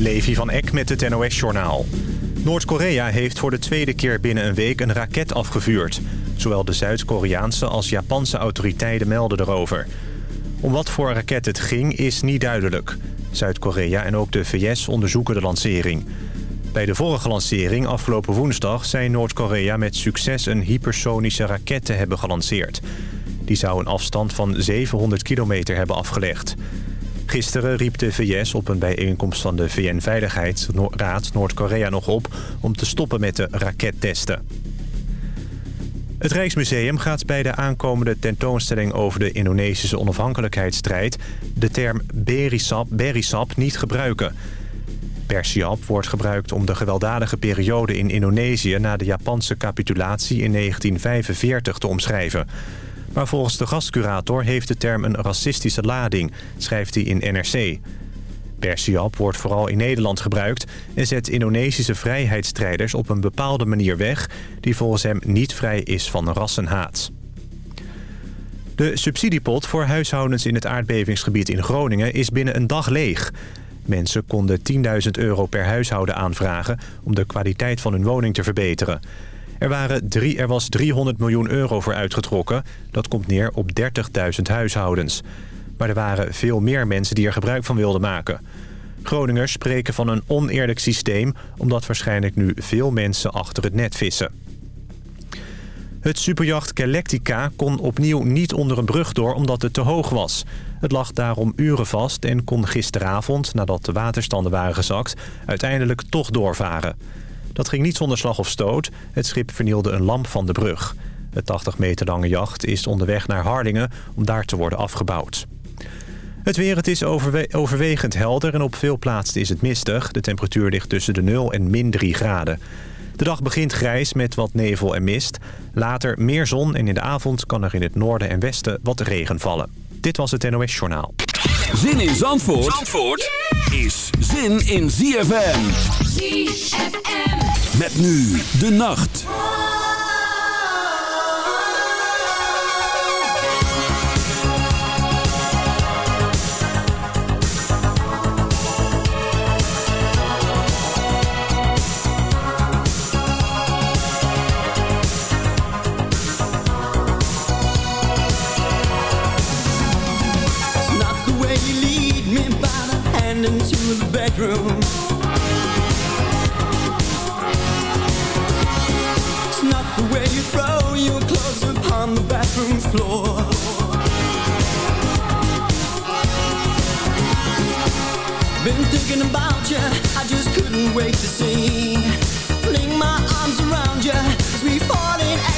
Levi van Eck met het NOS-journaal. Noord-Korea heeft voor de tweede keer binnen een week een raket afgevuurd. Zowel de Zuid-Koreaanse als Japanse autoriteiten melden erover. Om wat voor raket het ging is niet duidelijk. Zuid-Korea en ook de VS onderzoeken de lancering. Bij de vorige lancering afgelopen woensdag zei Noord-Korea met succes een hypersonische raket te hebben gelanceerd. Die zou een afstand van 700 kilometer hebben afgelegd. Gisteren riep de VS op een bijeenkomst van de VN-veiligheidsraad Noord-Korea nog op... om te stoppen met de rakettesten. Het Rijksmuseum gaat bij de aankomende tentoonstelling over de Indonesische onafhankelijkheidsstrijd... de term Berisap, Berisap niet gebruiken. Persiap wordt gebruikt om de gewelddadige periode in Indonesië... na de Japanse capitulatie in 1945 te omschrijven... Maar volgens de gastcurator heeft de term een racistische lading, schrijft hij in NRC. Persiap wordt vooral in Nederland gebruikt... en zet Indonesische vrijheidsstrijders op een bepaalde manier weg... die volgens hem niet vrij is van rassenhaat. De subsidiepot voor huishoudens in het aardbevingsgebied in Groningen is binnen een dag leeg. Mensen konden 10.000 euro per huishouden aanvragen om de kwaliteit van hun woning te verbeteren. Er, waren drie, er was 300 miljoen euro voor uitgetrokken. Dat komt neer op 30.000 huishoudens. Maar er waren veel meer mensen die er gebruik van wilden maken. Groningers spreken van een oneerlijk systeem... omdat waarschijnlijk nu veel mensen achter het net vissen. Het superjacht Galactica kon opnieuw niet onder een brug door omdat het te hoog was. Het lag daarom uren vast en kon gisteravond, nadat de waterstanden waren gezakt... uiteindelijk toch doorvaren. Dat ging niet zonder slag of stoot. Het schip vernielde een lamp van de brug. Het 80 meter lange jacht is onderweg naar Hardingen om daar te worden afgebouwd. Het weer, het is overwegend helder en op veel plaatsen is het mistig. De temperatuur ligt tussen de 0 en min 3 graden. De dag begint grijs met wat nevel en mist. Later meer zon en in de avond kan er in het noorden en westen wat regen vallen. Dit was het NOS Journaal. Zin in Zandvoort, Zandvoort is zin in ZFM. ZFM. Met nu de nacht. bedroom not the way you throw your clothes upon the bathroom floor. Been thinking about you, I just couldn't wait to see. Fling my arms around you as we fall in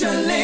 your.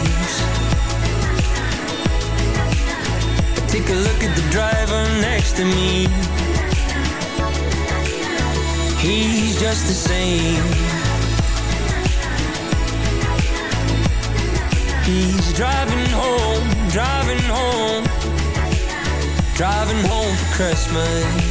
Take a look at the driver next to me. He's just the same. He's driving home, driving home, driving home for Christmas.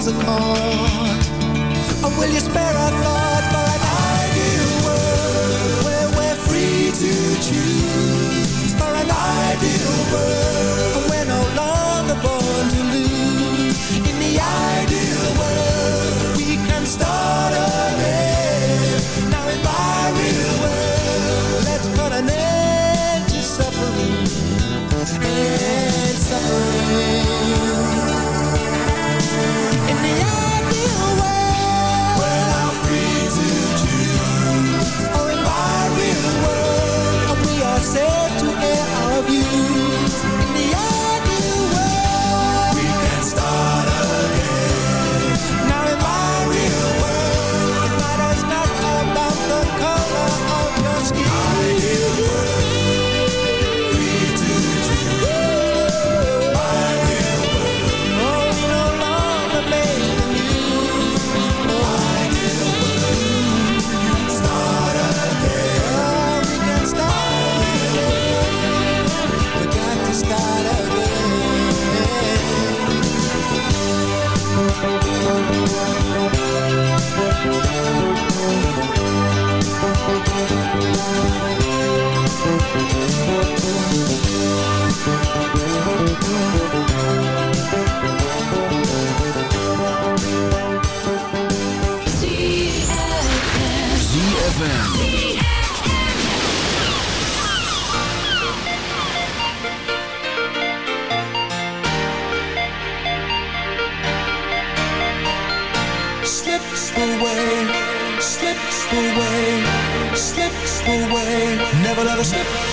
Ones are caught? Or will you spare a thought for an ideal world where we're free to choose? For an ideal world where we're no longer born to lose. In the ideal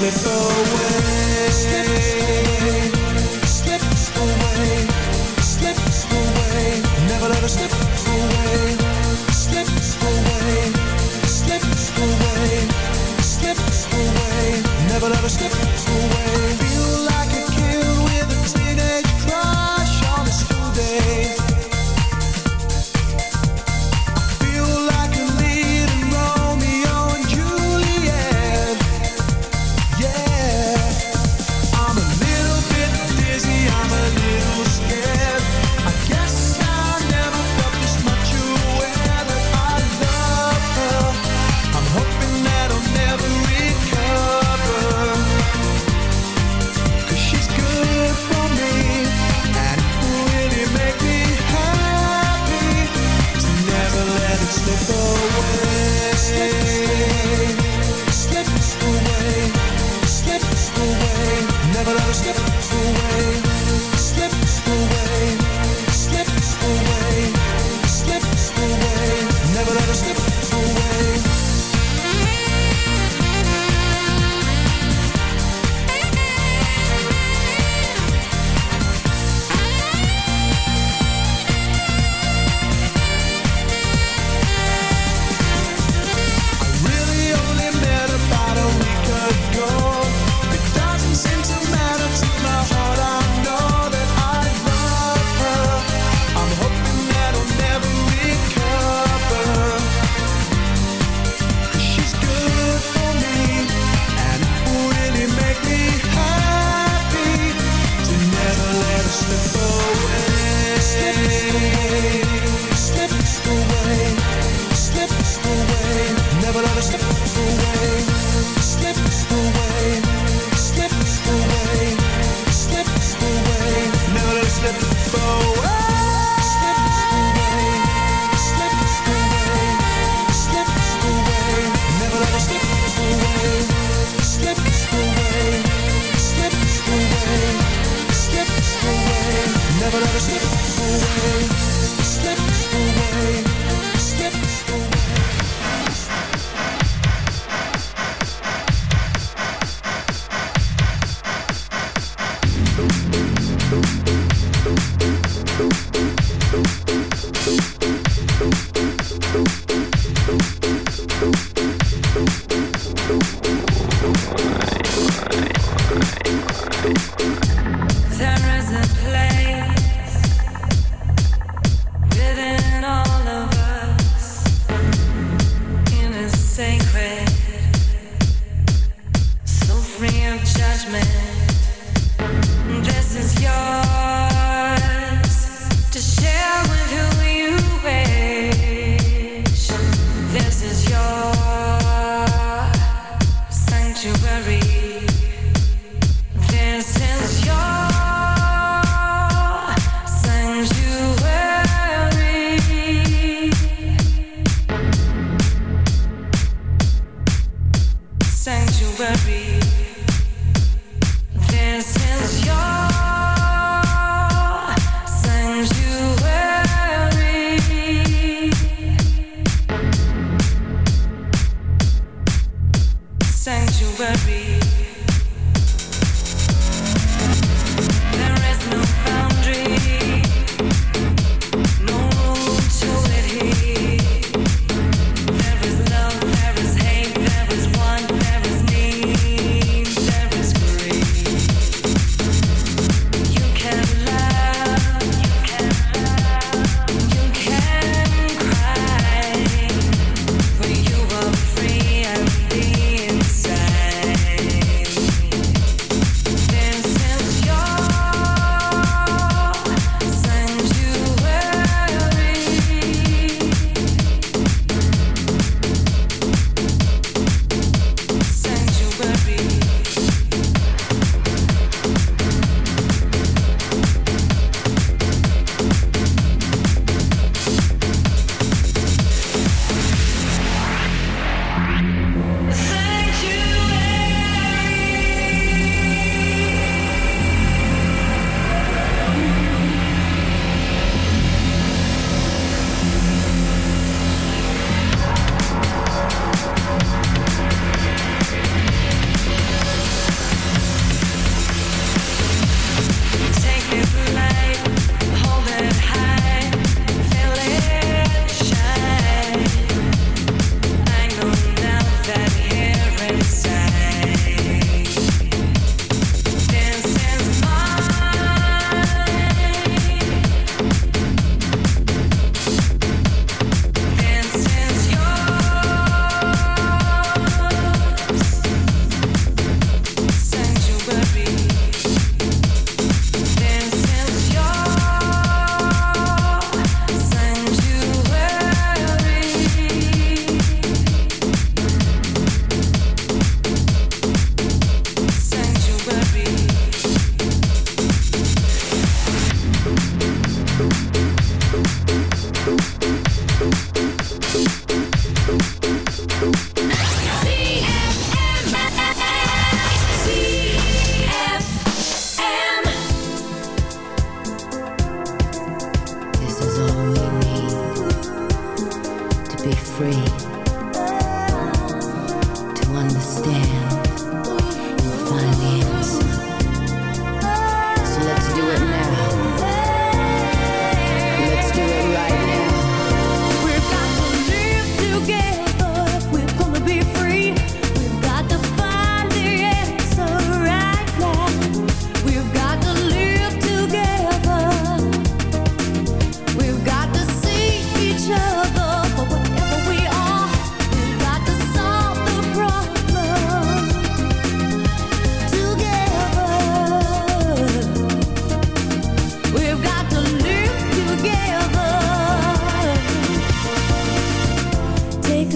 Let it slip away. Slip away, slip away, never let it slip away. Slip away, slip away, slip away, never let it slip share with you.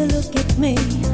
look at me.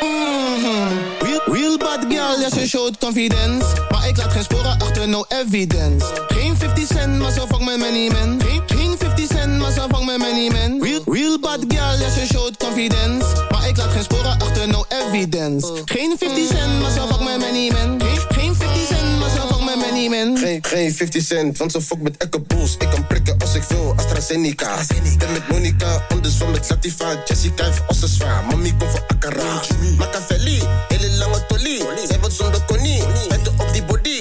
Mhm. Real, bad girl, ja, ze showt confidence. Maar ik laat geen sporen achter, no evidence. Geen 50 cent, maar zo vang met many men. Geen, geen 50 cent, maar zo vang met many men. Real, real bad girl, ja, ze showt confidence. Maar ik laat geen sporen achter, no evidence. Geen 50 cent, maar zo vang met many men. Geen, geen 50 cent, want ze fuck met Echo Bulls. Ik kan prikken als ik wil, AstraZeneca. Ben met Monica, anders van met Latifa. Jessica heeft ossen zwaar, mami komt voor Akara. Machiavelli, hele lange tolie. Zij wordt zonder konie, spijten op die body.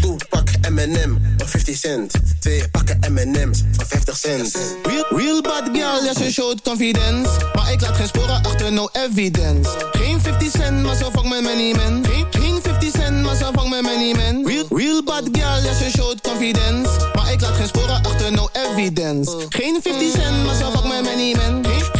Doe, pak M&M voor 50 cent. Twee pakken M&M's voor 50 cent. Real, real bad girl, ja, ze confidence. Maar ik laat geen sporen achter, no evidence. Geen 50 cent, maar zo vang met many men. Geen, geen 50 cent, maar zo vang met many men. Real, real bad girl, ja, ze confidence. Maar ik laat geen sporen achter, no evidence. Geen 50 cent, maar vang met many men. Geen,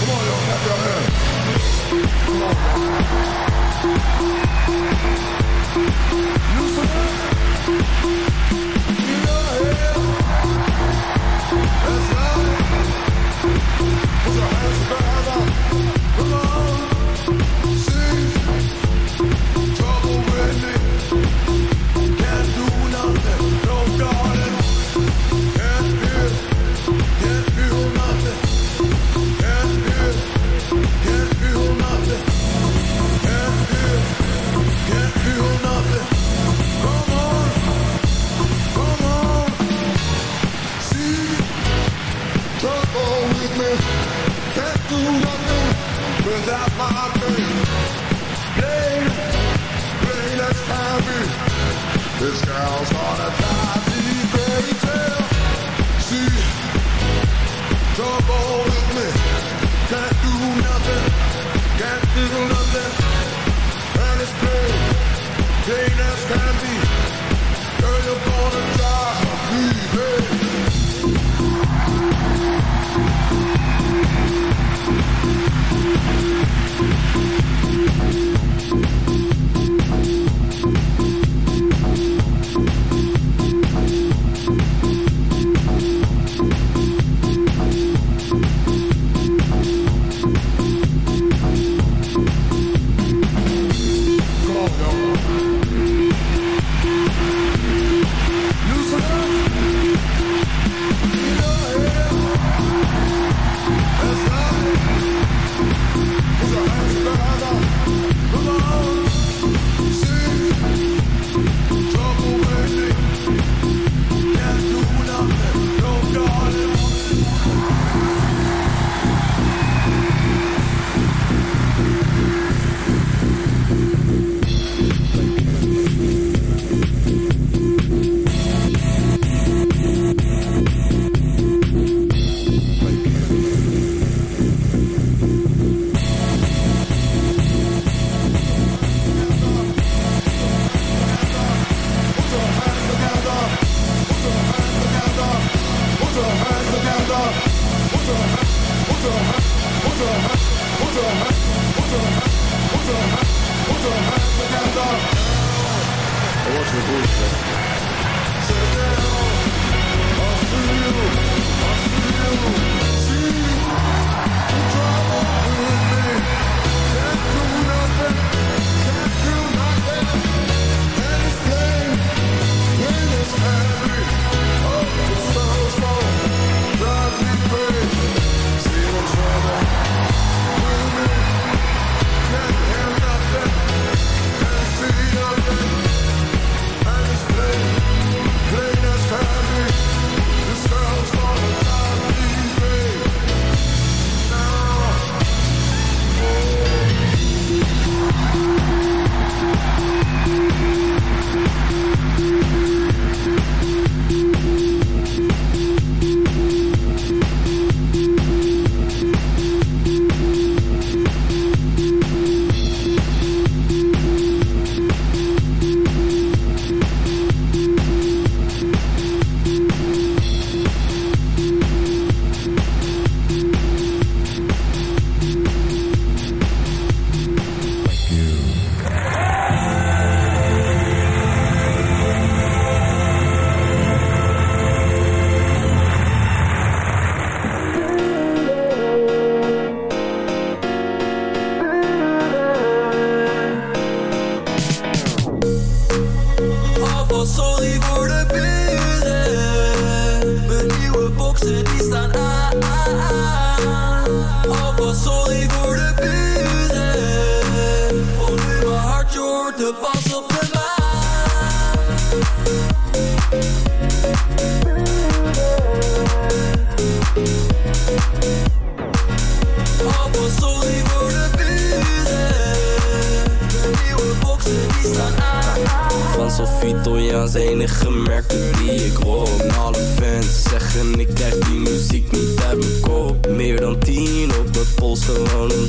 Come on, y'all, clap your hands. her.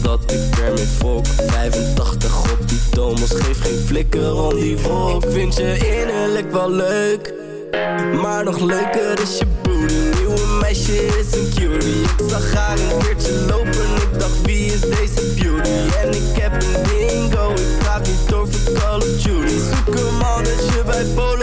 Omdat ik ermee fok. 85 op die Thomas geef geen flikker om die volk Vind je innerlijk wel leuk maar nog leuker is je booty Nieuwe meisje is een cutie. Ik zag haar een keertje lopen Ik dacht wie is deze beauty? En ik heb een dingo Ik praat niet over Call of Duty. Zoek een mannetje bij Polo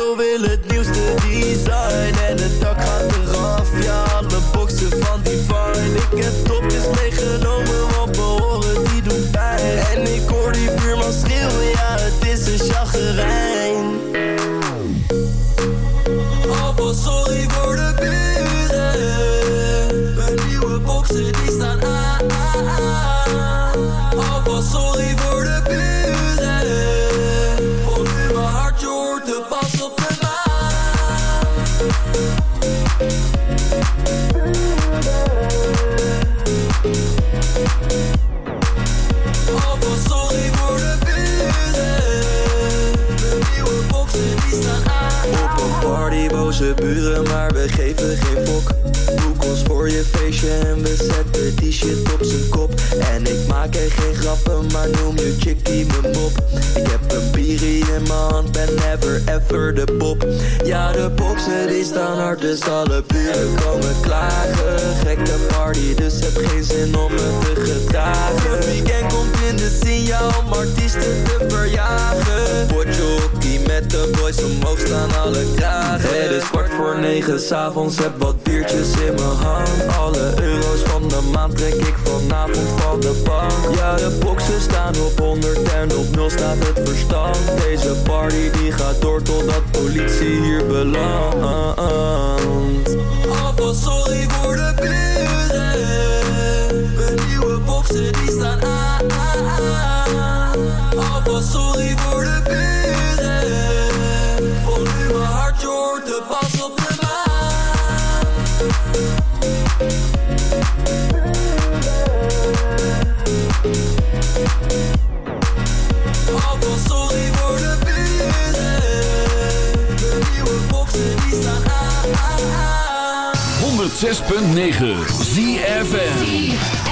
geen grappen, maar noem je chickie mijn mop. Ik heb een bierie in hand, ben never ever de pop. Ja, de boxen die staan hard, dus alle buren komen klagen. Gekke party, dus heb geen zin om me te gedragen. Het weekend komt in de signaal om artiesten te verjagen. Potjokie met de boys omhoog staan alle kragen. Het is kwart voor negen s'avonds, heb wat biertjes in mijn hand. Alle euro's van de maand trek ik vanavond van de bank. Ja, de boxen staan op 100 en op 0 staat het verstand. Deze party die gaat door totdat politie hier belandt. 106.9 ZFM.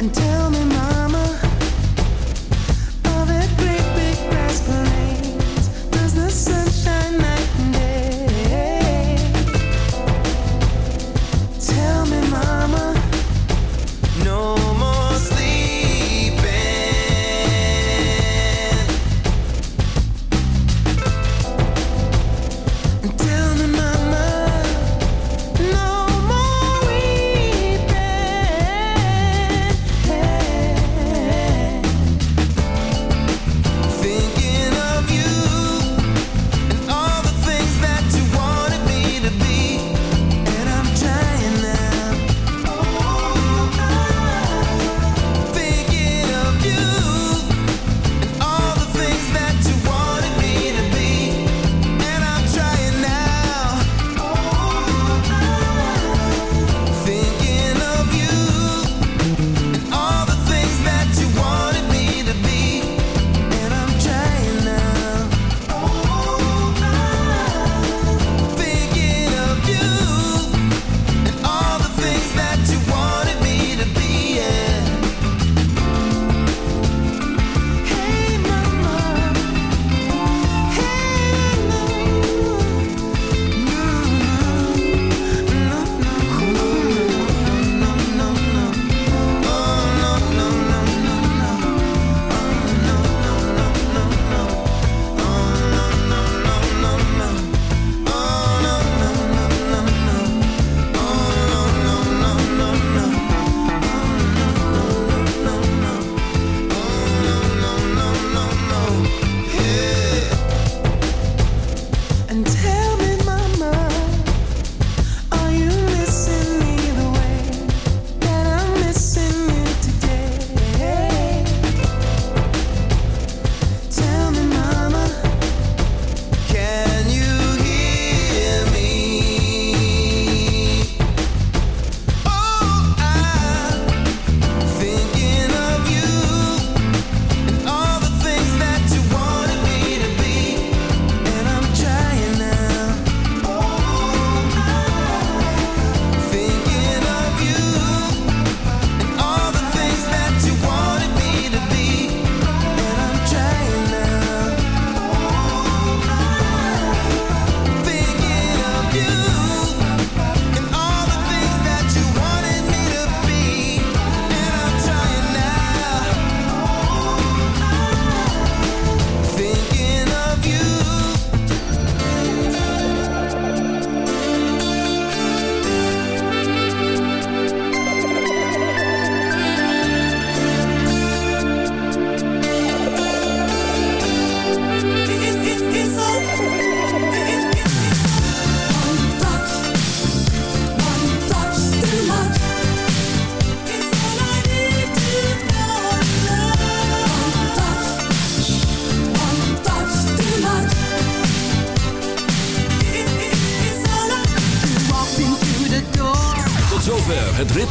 and tell me